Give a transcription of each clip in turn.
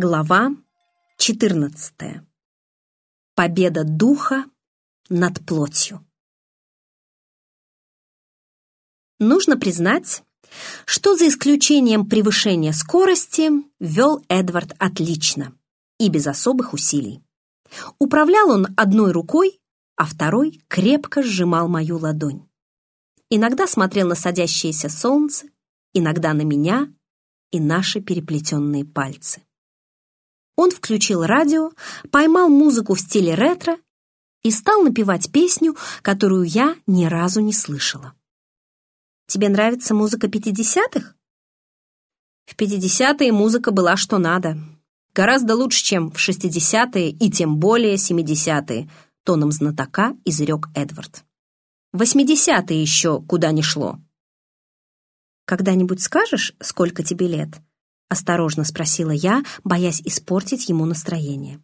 Глава 14. Победа духа над плотью. Нужно признать, что за исключением превышения скорости вел Эдвард отлично и без особых усилий. Управлял он одной рукой, а второй крепко сжимал мою ладонь. Иногда смотрел на садящееся солнце, иногда на меня и наши переплетенные пальцы. Он включил радио, поймал музыку в стиле ретро и стал напевать песню, которую я ни разу не слышала. «Тебе нравится музыка пятидесятых?» В пятидесятые музыка была что надо. Гораздо лучше, чем в шестидесятые и тем более семидесятые, тоном знатока изрек Эдвард. Восьмидесятые еще куда ни шло. «Когда-нибудь скажешь, сколько тебе лет?» — осторожно спросила я, боясь испортить ему настроение.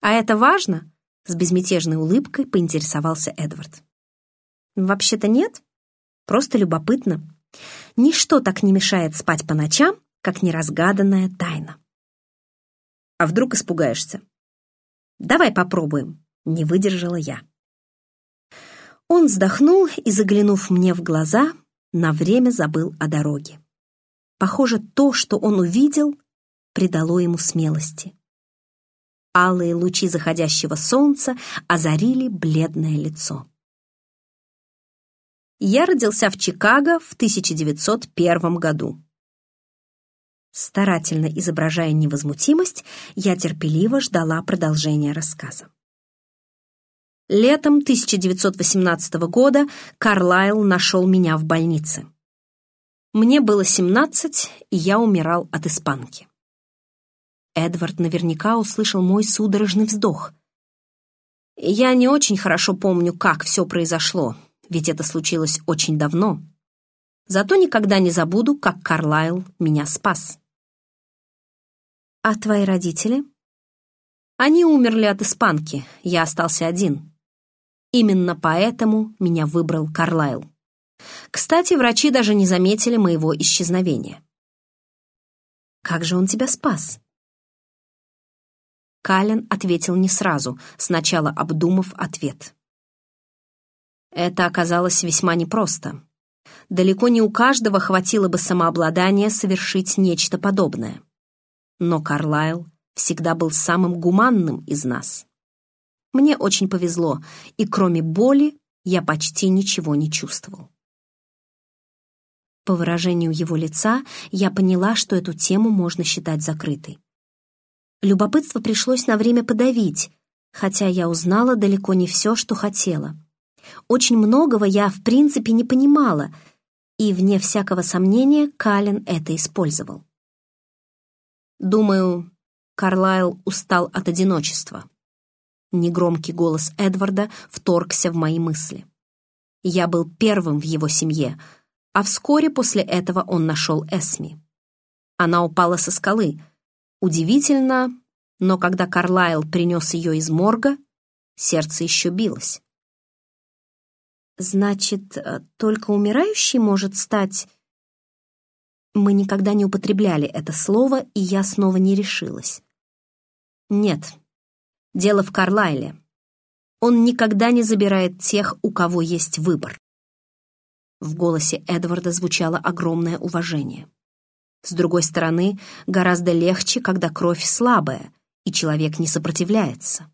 «А это важно?» — с безмятежной улыбкой поинтересовался Эдвард. «Вообще-то нет. Просто любопытно. Ничто так не мешает спать по ночам, как неразгаданная тайна». «А вдруг испугаешься?» «Давай попробуем», — не выдержала я. Он вздохнул и, заглянув мне в глаза, на время забыл о дороге. Похоже, то, что он увидел, придало ему смелости. Алые лучи заходящего солнца озарили бледное лицо. Я родился в Чикаго в 1901 году. Старательно изображая невозмутимость, я терпеливо ждала продолжения рассказа. Летом 1918 года Карлайл нашел меня в больнице. Мне было семнадцать, и я умирал от испанки. Эдвард наверняка услышал мой судорожный вздох. Я не очень хорошо помню, как все произошло, ведь это случилось очень давно. Зато никогда не забуду, как Карлайл меня спас. А твои родители? Они умерли от испанки, я остался один. Именно поэтому меня выбрал Карлайл. Кстати, врачи даже не заметили моего исчезновения. «Как же он тебя спас?» Кален ответил не сразу, сначала обдумав ответ. Это оказалось весьма непросто. Далеко не у каждого хватило бы самообладания совершить нечто подобное. Но Карлайл всегда был самым гуманным из нас. Мне очень повезло, и кроме боли я почти ничего не чувствовал. По выражению его лица я поняла, что эту тему можно считать закрытой. Любопытство пришлось на время подавить, хотя я узнала далеко не все, что хотела. Очень многого я в принципе не понимала, и, вне всякого сомнения, Калин это использовал. Думаю, Карлайл устал от одиночества. Негромкий голос Эдварда вторгся в мои мысли. Я был первым в его семье — а вскоре после этого он нашел Эсми. Она упала со скалы. Удивительно, но когда Карлайл принес ее из морга, сердце еще билось. «Значит, э, только умирающий может стать...» Мы никогда не употребляли это слово, и я снова не решилась. Нет, дело в Карлайле. Он никогда не забирает тех, у кого есть выбор. В голосе Эдварда звучало огромное уважение. С другой стороны, гораздо легче, когда кровь слабая, и человек не сопротивляется.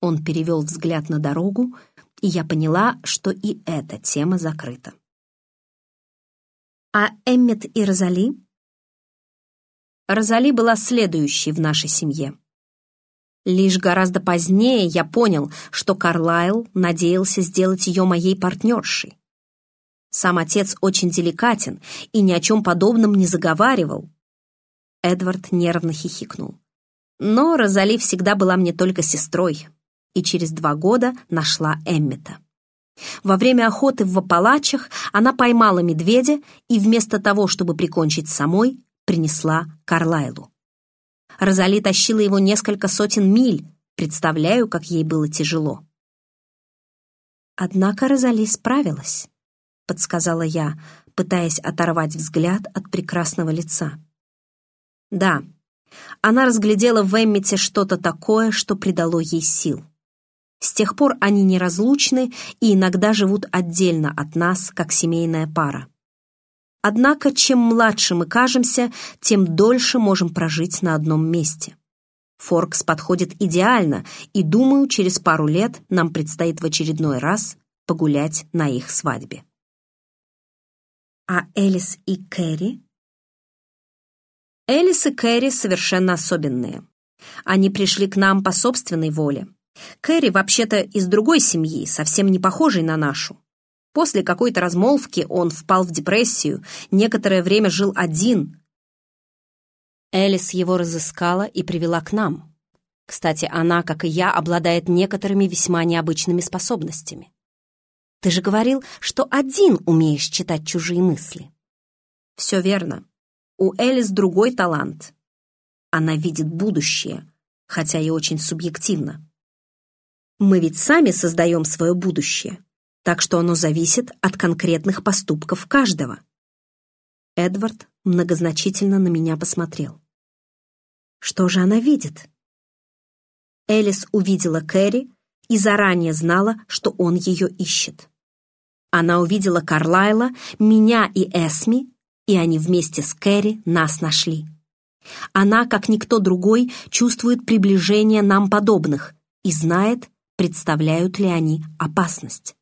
Он перевел взгляд на дорогу, и я поняла, что и эта тема закрыта. «А Эммет и Розали?» Розали была следующей в нашей семье. Лишь гораздо позднее я понял, что Карлайл надеялся сделать ее моей партнершей. Сам отец очень деликатен и ни о чем подобном не заговаривал. Эдвард нервно хихикнул. Но Розали всегда была мне только сестрой, и через два года нашла Эммета. Во время охоты в Апалачах она поймала медведя и вместо того, чтобы прикончить самой, принесла Карлайлу. Розали тащила его несколько сотен миль, представляю, как ей было тяжело. Однако Розали справилась. — подсказала я, пытаясь оторвать взгляд от прекрасного лица. «Да, Она разглядела в Эммите что-то такое, что придало ей сил. С тех пор они неразлучны и иногда живут отдельно от нас, как семейная пара. Однако, чем младше мы кажемся, тем дольше можем прожить на одном месте. Форкс подходит идеально, и, думаю, через пару лет нам предстоит в очередной раз погулять на их свадьбе. А Элис и Кэрри? Элис и Кэрри совершенно особенные. Они пришли к нам по собственной воле. Кэрри вообще-то из другой семьи, совсем не похожей на нашу. После какой-то размолвки он впал в депрессию, некоторое время жил один. Элис его разыскала и привела к нам. Кстати, она, как и я, обладает некоторыми весьма необычными способностями. Ты же говорил, что один умеешь читать чужие мысли. Все верно. У Элис другой талант. Она видит будущее, хотя и очень субъективно. Мы ведь сами создаем свое будущее, так что оно зависит от конкретных поступков каждого. Эдвард многозначительно на меня посмотрел. Что же она видит? Элис увидела Кэрри и заранее знала, что он ее ищет. Она увидела Карлайла, меня и Эсми, и они вместе с Кэрри нас нашли. Она, как никто другой, чувствует приближение нам подобных и знает, представляют ли они опасность.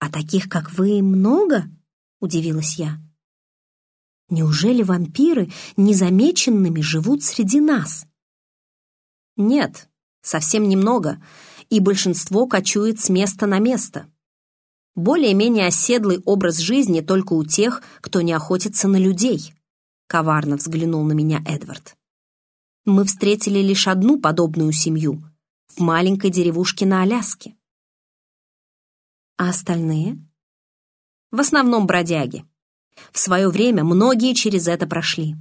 «А таких, как вы, много?» — удивилась я. «Неужели вампиры незамеченными живут среди нас?» «Нет, совсем немного, и большинство кочует с места на место. Более-менее оседлый образ жизни только у тех, кто не охотится на людей», — коварно взглянул на меня Эдвард. «Мы встретили лишь одну подобную семью — в маленькой деревушке на Аляске. А остальные? В основном бродяги. В свое время многие через это прошли.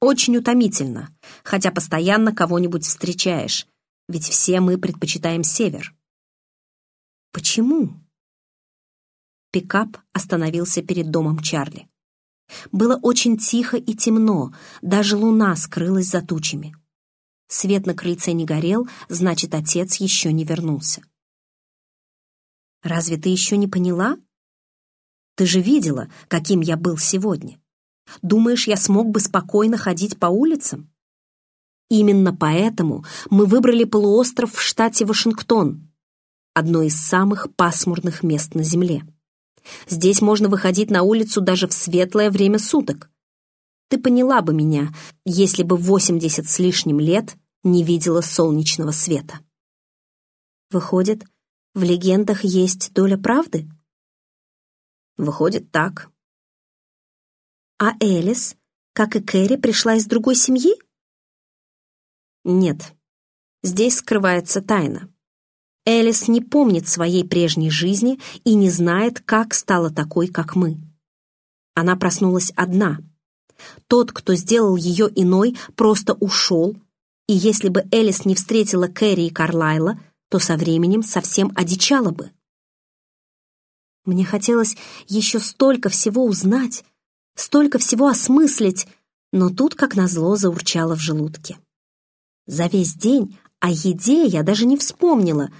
Очень утомительно, хотя постоянно кого-нибудь встречаешь, ведь все мы предпочитаем север. Почему? Пикап остановился перед домом Чарли. Было очень тихо и темно, даже луна скрылась за тучами. Свет на крыльце не горел, значит, отец еще не вернулся. «Разве ты еще не поняла? Ты же видела, каким я был сегодня. Думаешь, я смог бы спокойно ходить по улицам? Именно поэтому мы выбрали полуостров в штате Вашингтон, одно из самых пасмурных мест на Земле. Здесь можно выходить на улицу даже в светлое время суток, ты поняла бы меня, если бы восемьдесят с лишним лет не видела солнечного света. Выходит, в легендах есть доля правды? Выходит, так. А Элис, как и Кэрри, пришла из другой семьи? Нет, здесь скрывается тайна. Элис не помнит своей прежней жизни и не знает, как стала такой, как мы. Она проснулась одна — тот, кто сделал ее иной, просто ушел, и если бы Элис не встретила Кэрри и Карлайла, то со временем совсем одичала бы. Мне хотелось еще столько всего узнать, столько всего осмыслить, но тут, как назло, заурчало в желудке. За весь день о еде я даже не вспомнила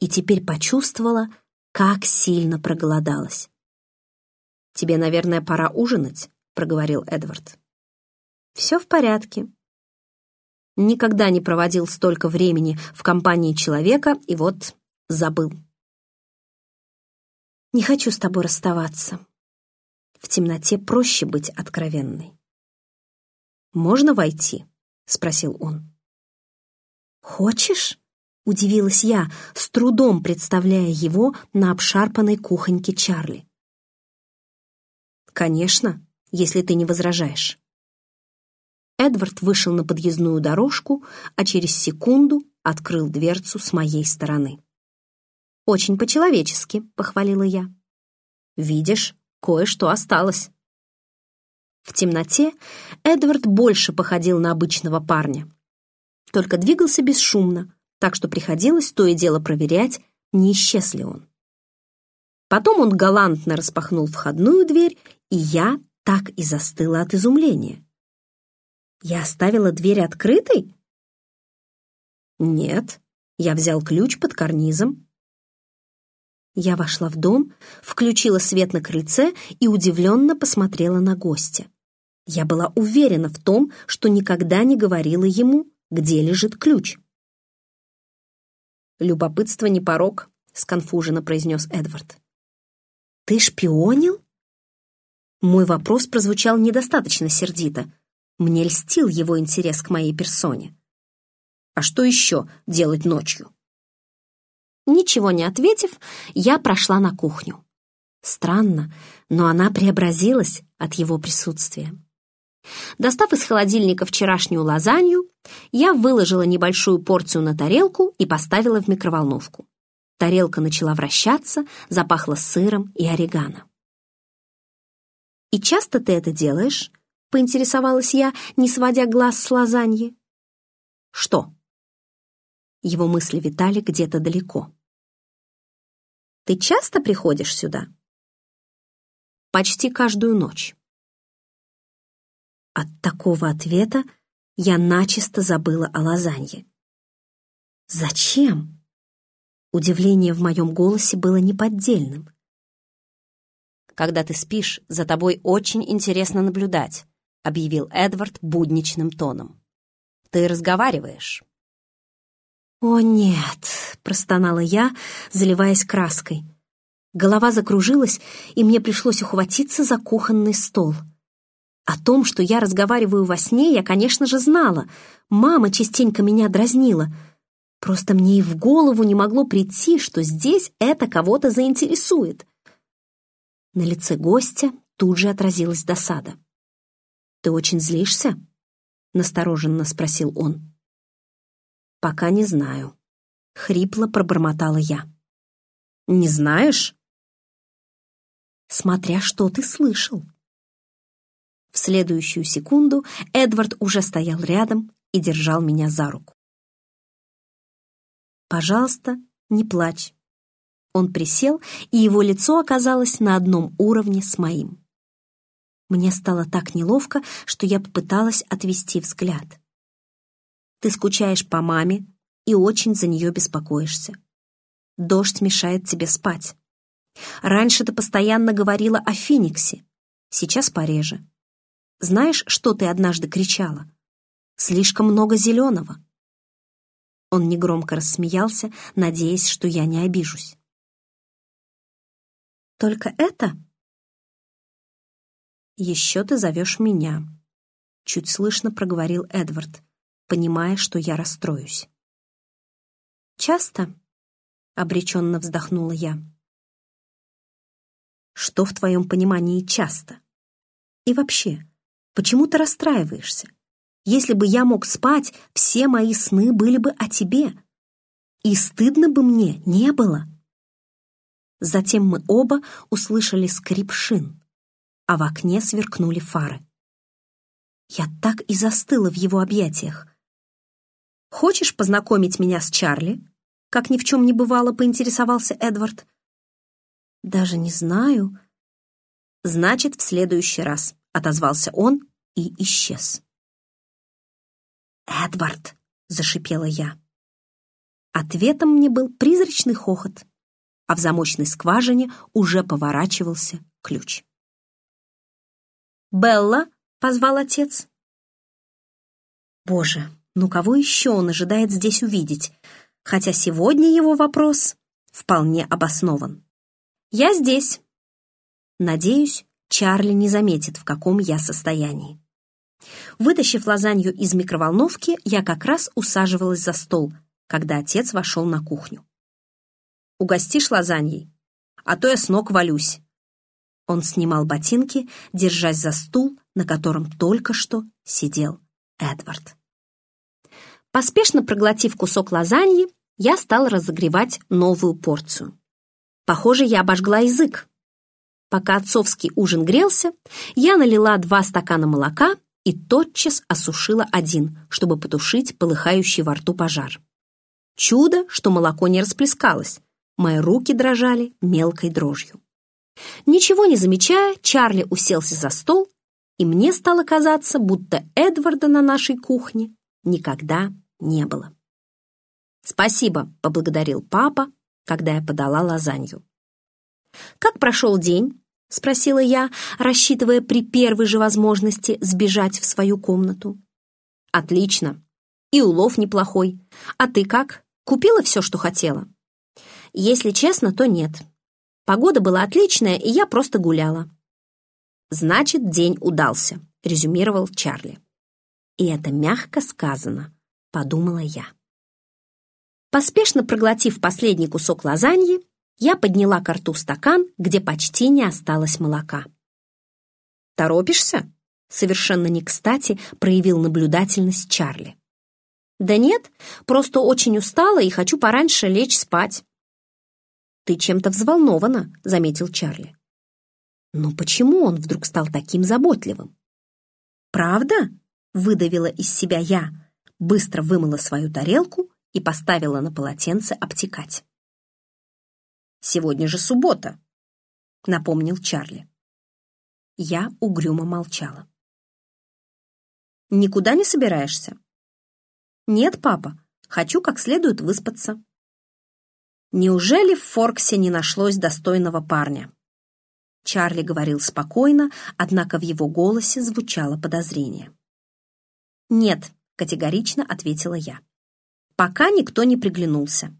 и теперь почувствовала, как сильно проголодалась. «Тебе, наверное, пора ужинать?» проговорил Эдвард. «Все в порядке». Никогда не проводил столько времени в компании человека и вот забыл. «Не хочу с тобой расставаться. В темноте проще быть откровенной». «Можно войти?» — спросил он. «Хочешь?» — удивилась я, с трудом представляя его на обшарпанной кухоньке Чарли. «Конечно», если ты не возражаешь». Эдвард вышел на подъездную дорожку, а через секунду открыл дверцу с моей стороны. «Очень по-человечески», — похвалила я. «Видишь, кое-что осталось». В темноте Эдвард больше походил на обычного парня. Только двигался бесшумно, так что приходилось то и дело проверять, не исчез ли он. Потом он галантно распахнул входную дверь, и я так и застыла от изумления. Я оставила дверь открытой? Нет, я взял ключ под карнизом. Я вошла в дом, включила свет на крыльце и удивленно посмотрела на гостя. Я была уверена в том, что никогда не говорила ему, где лежит ключ. «Любопытство не порог», — сконфуженно произнес Эдвард. «Ты шпионил?» Мой вопрос прозвучал недостаточно сердито. Мне льстил его интерес к моей персоне. А что еще делать ночью? Ничего не ответив, я прошла на кухню. Странно, но она преобразилась от его присутствия. Достав из холодильника вчерашнюю лазанью, я выложила небольшую порцию на тарелку и поставила в микроволновку. Тарелка начала вращаться, запахло сыром и орегано. «И часто ты это делаешь?» — поинтересовалась я, не сводя глаз с лазаньи. «Что?» Его мысли витали где-то далеко. «Ты часто приходишь сюда?» «Почти каждую ночь». От такого ответа я начисто забыла о лазанье. «Зачем?» Удивление в моем голосе было неподдельным. «Когда ты спишь, за тобой очень интересно наблюдать», объявил Эдвард будничным тоном. «Ты разговариваешь». «О, нет!» — простонала я, заливаясь краской. Голова закружилась, и мне пришлось ухватиться за кухонный стол — о том, что я разговариваю во сне, я, конечно же, знала. Мама частенько меня дразнила. Просто мне и в голову не могло прийти, что здесь это кого-то заинтересует. На лице гостя тут же отразилась досада. «Ты очень злишься?» — настороженно спросил он. «Пока не знаю», — хрипло пробормотала я. «Не знаешь?» «Смотря что ты слышал», в следующую секунду Эдвард уже стоял рядом и держал меня за руку. «Пожалуйста, не плачь». Он присел, и его лицо оказалось на одном уровне с моим. Мне стало так неловко, что я попыталась отвести взгляд. «Ты скучаешь по маме и очень за нее беспокоишься. Дождь мешает тебе спать. Раньше ты постоянно говорила о Фениксе, сейчас пореже. Знаешь, что ты однажды кричала? Слишком много зеленого. Он негромко рассмеялся, надеясь, что я не обижусь. Только это? Еще ты зовешь меня. Чуть слышно проговорил Эдвард, понимая, что я расстроюсь. Часто? Обреченно вздохнула я. Что в твоем понимании часто? И вообще, Почему ты расстраиваешься? Если бы я мог спать, все мои сны были бы о тебе. И стыдно бы мне не было. Затем мы оба услышали скрип шин, а в окне сверкнули фары. Я так и застыла в его объятиях. «Хочешь познакомить меня с Чарли?» Как ни в чем не бывало, поинтересовался Эдвард. «Даже не знаю». «Значит, в следующий раз», отозвался он и исчез. «Эдвард!» — зашипела я. Ответом мне был призрачный хохот, а в замочной скважине уже поворачивался ключ. «Белла!» — позвал отец. Боже, ну кого еще он ожидает здесь увидеть? Хотя сегодня его вопрос вполне обоснован. «Я здесь!» Надеюсь, Чарли не заметит, в каком я состоянии. Вытащив лазанью из микроволновки, я как раз усаживалась за стол, когда отец вошел на кухню. «Угостишь лазаньей? А то я с ног валюсь». Он снимал ботинки, держась за стул, на котором только что сидел Эдвард. Поспешно проглотив кусок лазаньи, я стал разогревать новую порцию. Похоже, я обожгла язык, Пока отцовский ужин грелся, я налила два стакана молока и тотчас осушила один, чтобы потушить полыхающий во рту пожар. Чудо, что молоко не расплескалось. Мои руки дрожали мелкой дрожью. Ничего не замечая, Чарли уселся за стол и мне стало казаться, будто Эдварда на нашей кухне никогда не было. «Спасибо», — поблагодарил папа, когда я подала лазанью. «Как прошел день?» — спросила я, рассчитывая при первой же возможности сбежать в свою комнату. «Отлично. И улов неплохой. А ты как? Купила все, что хотела?» «Если честно, то нет. Погода была отличная, и я просто гуляла». «Значит, день удался», — резюмировал Чарли. «И это мягко сказано», — подумала я. Поспешно проглотив последний кусок лазаньи, я подняла к рту стакан, где почти не осталось молока. «Торопишься?» — совершенно не кстати проявил наблюдательность Чарли. «Да нет, просто очень устала и хочу пораньше лечь спать». «Ты чем-то взволнована», — заметил Чарли. «Но почему он вдруг стал таким заботливым?» «Правда?» — выдавила из себя я, быстро вымыла свою тарелку и поставила на полотенце обтекать. «Сегодня же суббота», — напомнил Чарли. Я угрюмо молчала. «Никуда не собираешься?» «Нет, папа, хочу как следует выспаться». Неужели в Форксе не нашлось достойного парня? Чарли говорил спокойно, однако в его голосе звучало подозрение. «Нет», — категорично ответила я пока никто не приглянулся.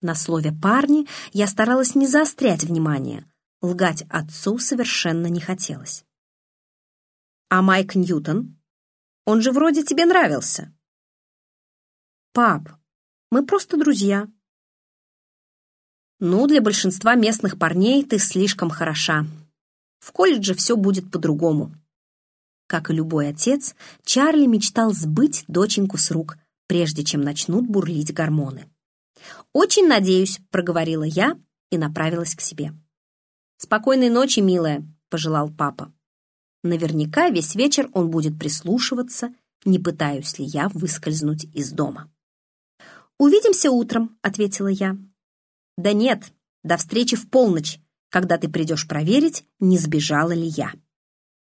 На слове «парни» я старалась не заострять внимание. Лгать отцу совершенно не хотелось. «А Майк Ньютон? Он же вроде тебе нравился». «Пап, мы просто друзья». «Ну, для большинства местных парней ты слишком хороша. В колледже все будет по-другому». Как и любой отец, Чарли мечтал сбыть доченьку с рук – прежде чем начнут бурлить гормоны. «Очень надеюсь», — проговорила я и направилась к себе. «Спокойной ночи, милая», — пожелал папа. Наверняка весь вечер он будет прислушиваться, не пытаюсь ли я выскользнуть из дома. «Увидимся утром», — ответила я. «Да нет, до встречи в полночь, когда ты придешь проверить, не сбежала ли я».